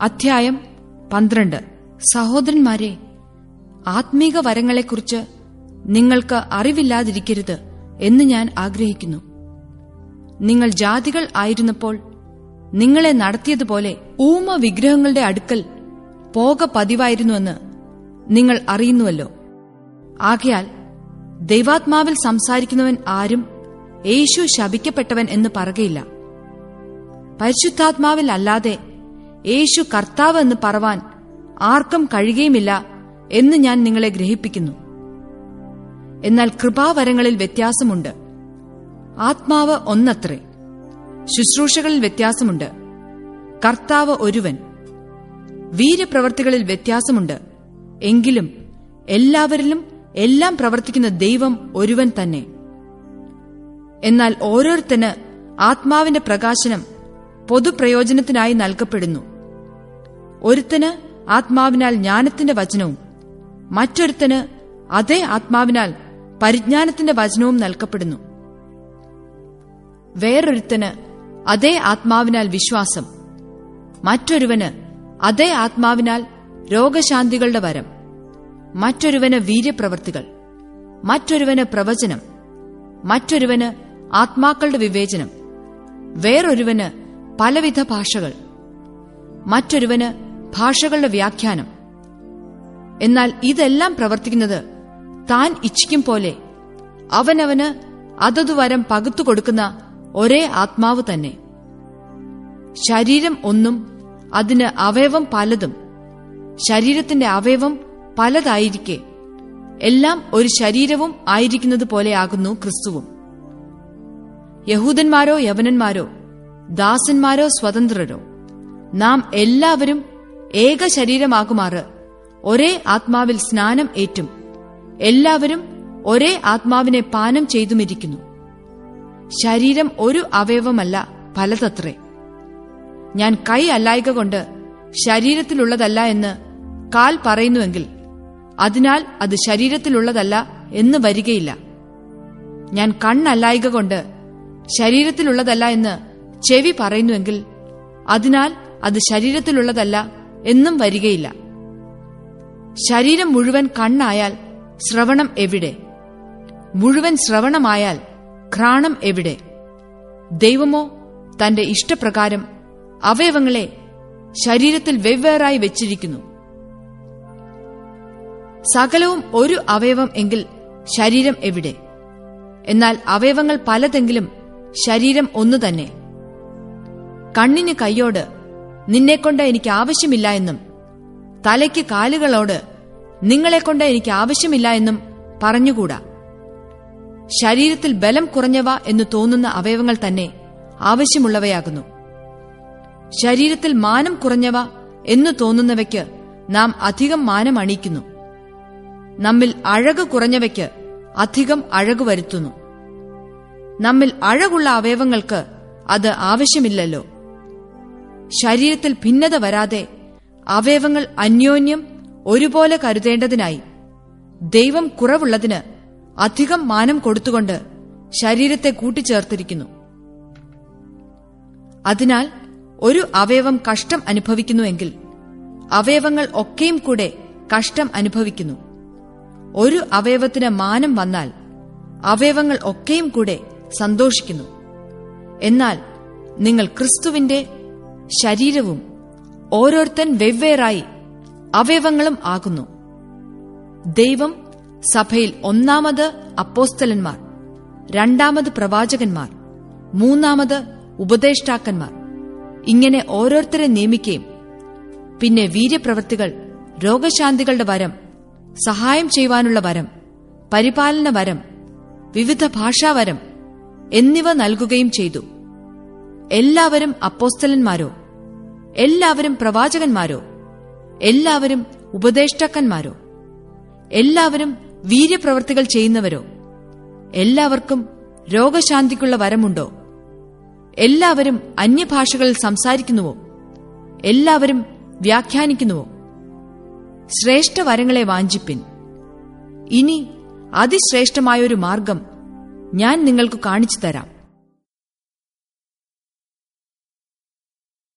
അധ്യായം പന്ത്രണ്ട്. സഹോദരന്മാരെ ആത്മീക വരങ്ങളെക്കുറിച്ച് നിങ്ങൾക്ക് അറിവില്ലാതിരിക്കരുത് എന്ന് ഞാൻ ആഗ്രഹിക്കുന്നു. നിങ്ങൾ ജാതികൾ ആയിരുന്നപ്പോൾ നിങ്ങളെ നടത്തിയതുപോലെ ഊമ വിഗ്രഹങ്ങളുടെ അടുക്കൽ പോക പതിവായിരുന്നുവെന്ന് നിങ്ങൾ അറിയുന്നുവല്ലോ. ആകയാൽ ദൈവാത്മാവിൽ സംസാരിക്കുന്നവൻ ആരും യേശു ശപിക്കപ്പെട്ടവൻ എന്ന് പറകയില്ല. പരിശുദ്ധാത്മാവിൽ അല്ലാതെ യേശു കർത്താവ് എന്ന് പറവാൻ ആർക്കും കഴിയുകയുമില്ല എന്ന് ഞാൻ നിങ്ങളെ ഗ്രഹിപ്പിക്കുന്നു. എന്നാൽ കൃപാവരങ്ങളിൽ വ്യത്യാസമുണ്ട്. ആത്മാവ് ഒന്നത്രേ. ശുശ്രൂഷകളിൽ വ്യത്യാസമുണ്ട്. കർത്താവ് ഒരുവൻ. വീരപ്രവർത്തികളിൽ വ്യത്യാസമുണ്ട്. എങ്കിലും എല്ലാവരിലും എല്ലാം പ്രവർത്തിക്കുന്ന ദൈവം ഒരുവൻ തന്നെ. എന്നാൽ ഓരോരുത്തന് ആത്മാവിന്റെ പ്രകാശനം പൊതുപ്രയോജനത്തിനായി നൽകപ്പെടുന്നു. ഒരുത്തന് ആത്മാവിനാൽ ജ്ഞാനത്തിന്റെ വചനവും മറ്റൊരുത്തന് അതേ ആത്മാവിനാൽ പരിജ്ഞാനത്തിന്റെ വചനവും നൽകപ്പെടുന്നു. വേറൊരുത്തന് അതേ ആത്മാവിനാൽ വിശ്വാസം മറ്റൊരുവന് അതേ ആത്മാവിനാൽ രോഗശാന്തികളുടെ വരം മറ്റൊരുവന് വീര്യപ്രവർത്തികൾ മറ്റൊരുവന് പ്രവചനം മറ്റൊരുവന് ആത്മാക്കളുടെ വിവേചനം വേറൊരുവന് പലവിധ ഭാഷകൾ മറ്റൊരുവന് ഭാഷകളുടെ വ്യാഖ്യാനം. എന്നാൽ ഇതെല്ലാം പ്രവർത്തിക്കുന്നത് താൻ ഇച്ഛിക്കും പോലെ അവനവന് അതതു വരം പകുത്തു കൊടുക്കുന്ന ഒരേ ആത്മാവ് തന്നെ. ശരീരം ഒന്നും അതിന് അവയവം പലതും ശരീരത്തിന്റെ അവയവം പലതായിരിക്കെ എല്ലാം ഒരു ശരീരവും ആയിരിക്കുന്നത് പോലെയാകുന്നു ക്രിസ്തുവും. യഹൂദന്മാരോ യവനന്മാരോ ദാസന്മാരോ സ്വതന്ത്രരോ നാം എല്ലാവരും ഏക ശരീരമാകുമാറ്. ഒരേ ആത്മാവിൽ സ്നാനം ഏറ്റും. എല്ലാവരും ഒരേ ആത്മാവിനെ പാനം ചെയ്തുമിരിക്കുന്നു. ശരീരം ഒരു അവയവമല്ല പലതത്രേ ഞാൻ കൈ അല്ലായക കൊണ്ട് ശരീരത്തിലുള്ളതല്ല എന്ന് കാൽ പറയുന്നുവെങ്കിൽ അതിനാൽ അത് ശരീരത്തിലുള്ളതല്ല എന്ന് വരികയില്ല. ഞാൻ കണ്ണല്ലായക കൊണ്ട് ശരീരത്തിലുള്ളതല്ല എന്ന് ചെവി പറയുന്നുവെങ്കിൽ അതിനാൽ അത് ശരീരത്തിലുള്ളതല്ല എന്നും വരികയില്ല. ശരീരം മുഴുവൻ കണ്ണായാൽ ശ്രവണം എവിടെ? മുഴുവൻ ശ്രവണമായാൽ ഘ്രാണം എവിടെ? ദൈവമോ തന്റെ ഇഷ്ടപ്രകാരം അവയവങ്ങളെ ശരീരത്തിൽ വെവ്വേറായി വെച്ചിരിക്കുന്നു. സകലവും ഒരു അവയവം എങ്കിൽ ശരീരം എവിടെ? എന്നാൽ അവയവങ്ങൾ പലതെങ്കിലും ശരീരം ഒന്നു തന്നെ. കണ്ണിന് കൈയോട് നിന്നെക്കൊണ്ട് എനിക്ക് ആവശ്യമില്ല എന്നും തലയ്ക്ക് കാലുകളോട് നിങ്ങളെക്കൊണ്ട് എനിക്ക് ആവശ്യമില്ല എന്നും പറഞ്ഞുകൂടാ. ശരീരത്തിൽ ബലം കുറഞ്ഞവ എന്ന് തോന്നുന്ന അവയവങ്ങൾ തന്നെ ആവശ്യമുള്ളവയാകുന്നു. ശരീരത്തിൽ മാനം കുറഞ്ഞവ എന്ന് തോന്നുന്നവയ്ക്ക് നാം അധികം മാനം അണിയിക്കുന്നു. നമ്മിൽ അഴക് കുറഞ്ഞവയ്ക്ക് അധികം അഴക് വരുത്തുന്നു. നമ്മിൽ അഴകുള്ള അവയവങ്ങൾക്ക് അത് ആവശ്യമില്ലല്ലോ. ശരീരത്തിൽ ഭിന്നത വരാതെ അവയവങ്ങൾ അന്യോന്യം ഒരുപോലെ കരുതേണ്ടതിനായി ദൈവം കുറവുള്ളതിന് അധികം മാനം കൊടുത്തുകൊണ്ട് ശരീരത്തെ കൂട്ടിച്ചേർത്തിരിക്കുന്നു. അതിനാൽ ഒരു അവയവം കഷ്ടം അനുഭവിക്കുന്നുവെങ്കിൽ അവയവങ്ങൾ ഒക്കെയും കൂടെ കഷ്ടം അനുഭവിക്കുന്നു. ഒരു അവയവത്തിന് മാനം വന്നാൽ അവയവങ്ങൾ ഒക്കെയും കൂടെ സന്തോഷിക്കുന്നു. എന്നാൽ നിങ്ങൾ ക്രിസ്തുവിന്റെ ശരീരവും ഓരോരുത്തൻ വെവ്വേറായി അവയവങ്ങളും ആകുന്നു. ദൈവം സഭയിൽ ഒന്നാമത് അപ്പോസ്തലന്മാർ രണ്ടാമത് പ്രവാചകന്മാർ മൂന്നാമത് ഉപദേഷ്ടാക്കന്മാർ. ഇങ്ങനെ ഓരോരുത്തരെ നിയമിക്കുകയും പിന്നെ വീര്യപ്രവൃത്തികൾ രോഗശാന്തികളുടെ വരം സഹായം ചെയ്യുവാനുള്ള വരം പരിപാലന വരം വിവിധ ഭാഷാവരം എന്നിവ നൽകുകയും ചെയ്തു. എല്ലാവരും അപ്പോസ്തലന്മാരോ? എല്ലാവരും പ്രവാചകന്മാരോ? എല്ലാവരും ഉപദേഷ്ടാക്കന്മാരോ? എല്ലാവരും വീര്യപ്രവർത്തികൾ ചെയ്യുന്നവരോ? എല്ലാവർക്കും രോഗശാന്തിക്കുള്ള വരമുണ്ടോ? എല്ലാവരും അന്യഭാഷകളിൽ സംസാരിക്കുന്നുവോ? എല്ലാവരും വ്യാഖ്യാനിക്കുന്നുവോ? ശ്രേഷ്ഠ വരങ്ങളെ വാഞ്ചിപ്പിൻ. ഇനി അതിശ്രേഷ്ഠമായൊരു മാർഗം ഞാൻ നിങ്ങൾക്ക് കാണിച്ചു തരാം